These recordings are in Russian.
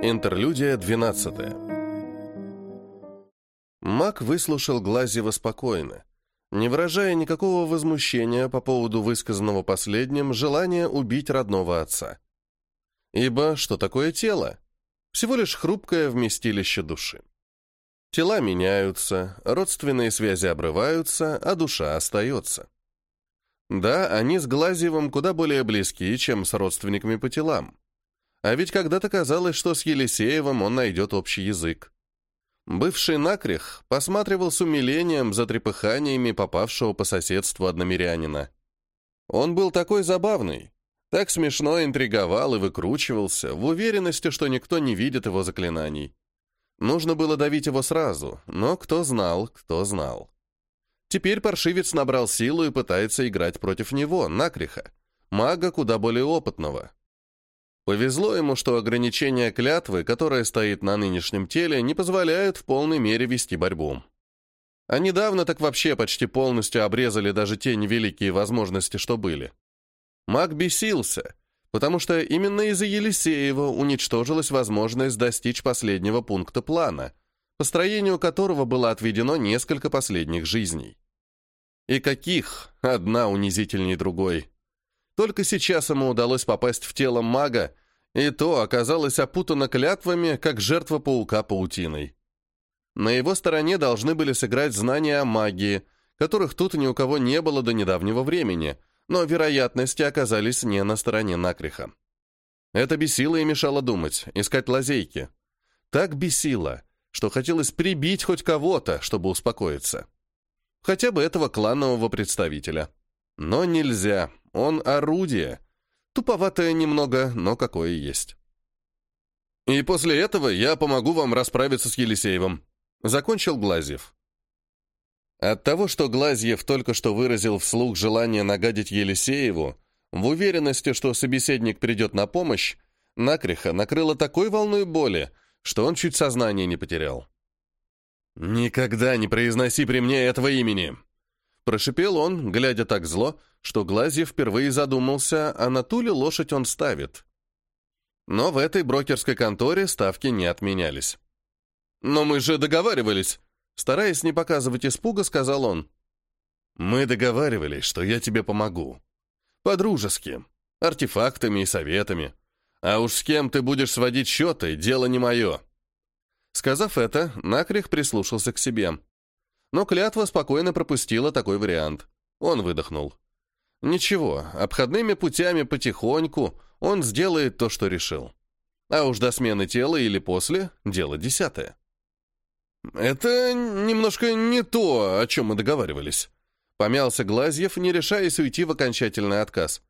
Интерлюдия 12 Мак выслушал Глазьева спокойно, не выражая никакого возмущения по поводу высказанного последним желания убить родного отца. Ибо что такое тело? Всего лишь хрупкое вместилище души. Тела меняются, родственные связи обрываются, а душа остается. Да, они с Глазьевым куда более близки, чем с родственниками по телам. А ведь когда-то казалось, что с Елисеевым он найдет общий язык. Бывший накрех посматривал с умилением за трепыханиями попавшего по соседству одномирянина. Он был такой забавный, так смешно интриговал и выкручивался, в уверенности, что никто не видит его заклинаний. Нужно было давить его сразу, но кто знал, кто знал. Теперь паршивец набрал силу и пытается играть против него, накреха, мага куда более опытного. Повезло ему, что ограничения клятвы, которая стоит на нынешнем теле, не позволяют в полной мере вести борьбу. А недавно так вообще почти полностью обрезали даже те невеликие возможности, что были. Маг бесился, потому что именно из-за Елисеева уничтожилась возможность достичь последнего пункта плана, построению которого было отведено несколько последних жизней. И каких, одна унизительней другой. Только сейчас ему удалось попасть в тело мага, и то оказалось опутано клятвами, как жертва паука паутиной. На его стороне должны были сыграть знания о магии, которых тут ни у кого не было до недавнего времени, но вероятности оказались не на стороне накриха. Это бесило и мешало думать, искать лазейки. Так бесило, что хотелось прибить хоть кого-то, чтобы успокоиться. Хотя бы этого кланового представителя. Но нельзя, он орудие. Туповатое немного, но какое есть. И после этого я помогу вам расправиться с Елисеевым. Закончил Глазьев. От того, что Глазьев только что выразил вслух желание нагадить Елисееву, в уверенности, что собеседник придет на помощь, накреха накрыло такой волной боли, что он чуть сознание не потерял. «Никогда не произноси при мне этого имени!» Прошипел он, глядя так зло, что Глазьев впервые задумался, а на ту ли лошадь он ставит. Но в этой брокерской конторе ставки не отменялись. «Но мы же договаривались!» Стараясь не показывать испуга, сказал он. «Мы договаривались, что я тебе помогу. По-дружески, артефактами и советами. А уж с кем ты будешь сводить счеты, дело не мое». Сказав это, Накрих прислушался к себе. Но клятва спокойно пропустила такой вариант. Он выдохнул. Ничего, обходными путями потихоньку он сделает то, что решил. А уж до смены тела или после — дело десятое. «Это немножко не то, о чем мы договаривались», — помялся Глазьев, не решаясь уйти в окончательный отказ.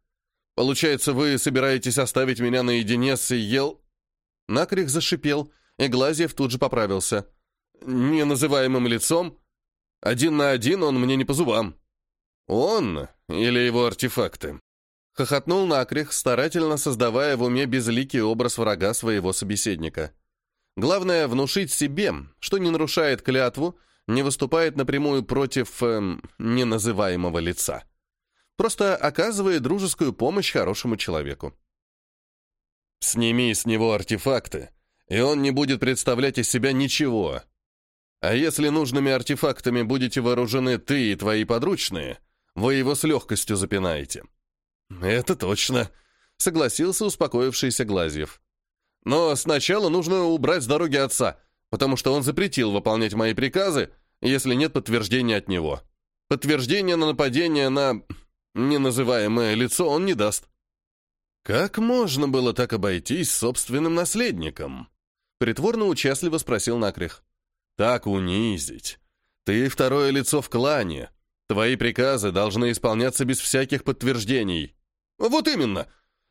«Получается, вы собираетесь оставить меня наедине с ел...» Накрих зашипел, и Глазьев тут же поправился. «Неназываемым лицом? Один на один он мне не по зубам». «Он или его артефакты?» Хохотнул Накрих, старательно создавая в уме безликий образ врага своего собеседника. Главное — внушить себе, что не нарушает клятву, не выступает напрямую против эм, неназываемого лица. Просто оказывает дружескую помощь хорошему человеку. «Сними с него артефакты, и он не будет представлять из себя ничего. А если нужными артефактами будете вооружены ты и твои подручные, вы его с легкостью запинаете». «Это точно», — согласился успокоившийся Глазьев. «Но сначала нужно убрать с дороги отца, потому что он запретил выполнять мои приказы, если нет подтверждения от него. Подтверждение на нападение на неназываемое лицо он не даст». «Как можно было так обойтись собственным наследником?» Притворно участливо спросил Накрих. «Так унизить. Ты второе лицо в клане. Твои приказы должны исполняться без всяких подтверждений». «Вот именно.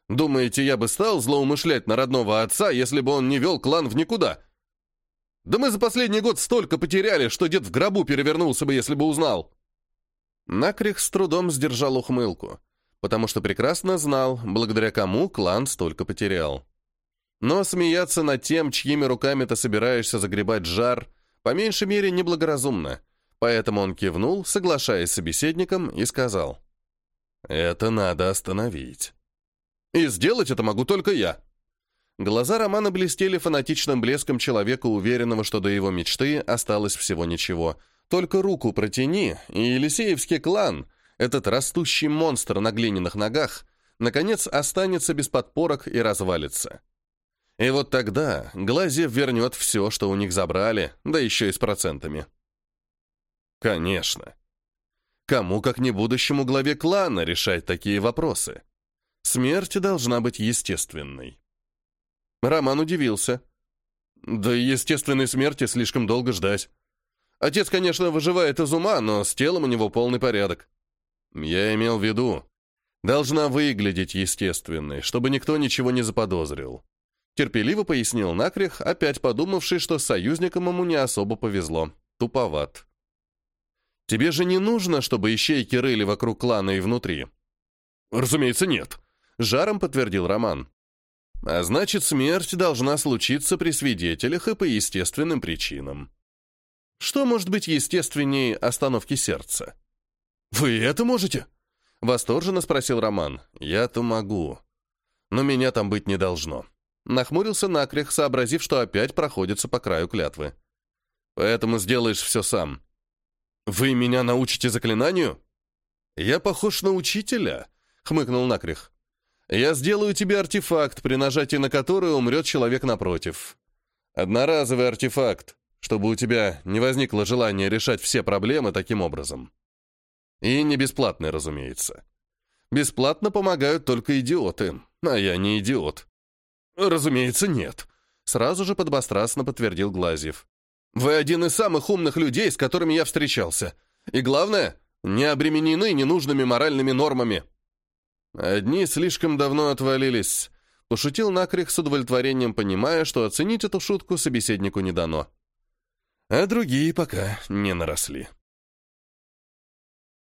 Думаете, я бы стал злоумышлять на родного отца, если бы он не вел клан в никуда? Да мы за последний год столько потеряли, что дед в гробу перевернулся бы, если бы узнал». Накрих с трудом сдержал ухмылку, потому что прекрасно знал, благодаря кому клан столько потерял. Но смеяться над тем, чьими руками ты собираешься загребать жар, по меньшей мере неблагоразумно. Поэтому он кивнул, соглашаясь с собеседником, и сказал. «Это надо остановить». «И сделать это могу только я». Глаза Романа блестели фанатичным блеском человека, уверенного, что до его мечты осталось всего ничего. Только руку протяни, и Елисеевский клан, этот растущий монстр на глиняных ногах, наконец останется без подпорок и развалится. И вот тогда Глазьев вернет все, что у них забрали, да еще и с процентами. Конечно. Кому, как не будущему главе клана, решать такие вопросы? Смерть должна быть естественной. Роман удивился. Да естественной смерти слишком долго ждать. Отец, конечно, выживает из ума, но с телом у него полный порядок. Я имел в виду, должна выглядеть естественной, чтобы никто ничего не заподозрил. Терпеливо пояснил Накрих, опять подумавший, что союзникам ему не особо повезло. Туповат. «Тебе же не нужно, чтобы ищейки рыли вокруг клана и внутри?» «Разумеется, нет», — жаром подтвердил Роман. «А значит, смерть должна случиться при свидетелях и по естественным причинам. Что может быть естественнее остановки сердца?» «Вы это можете?» — восторженно спросил Роман. «Я-то могу. Но меня там быть не должно». Нахмурился накрех, сообразив, что опять проходится по краю клятвы. «Поэтому сделаешь все сам». «Вы меня научите заклинанию?» «Я похож на учителя», — хмыкнул накрех. «Я сделаю тебе артефакт, при нажатии на который умрет человек напротив. Одноразовый артефакт, чтобы у тебя не возникло желания решать все проблемы таким образом. И не бесплатный, разумеется. Бесплатно помогают только идиоты, а я не идиот. «Разумеется, нет», — сразу же подбострастно подтвердил Глазьев. «Вы один из самых умных людей, с которыми я встречался. И главное, не обременены ненужными моральными нормами». «Одни слишком давно отвалились», — пошутил Накрих с удовлетворением, понимая, что оценить эту шутку собеседнику не дано. «А другие пока не наросли».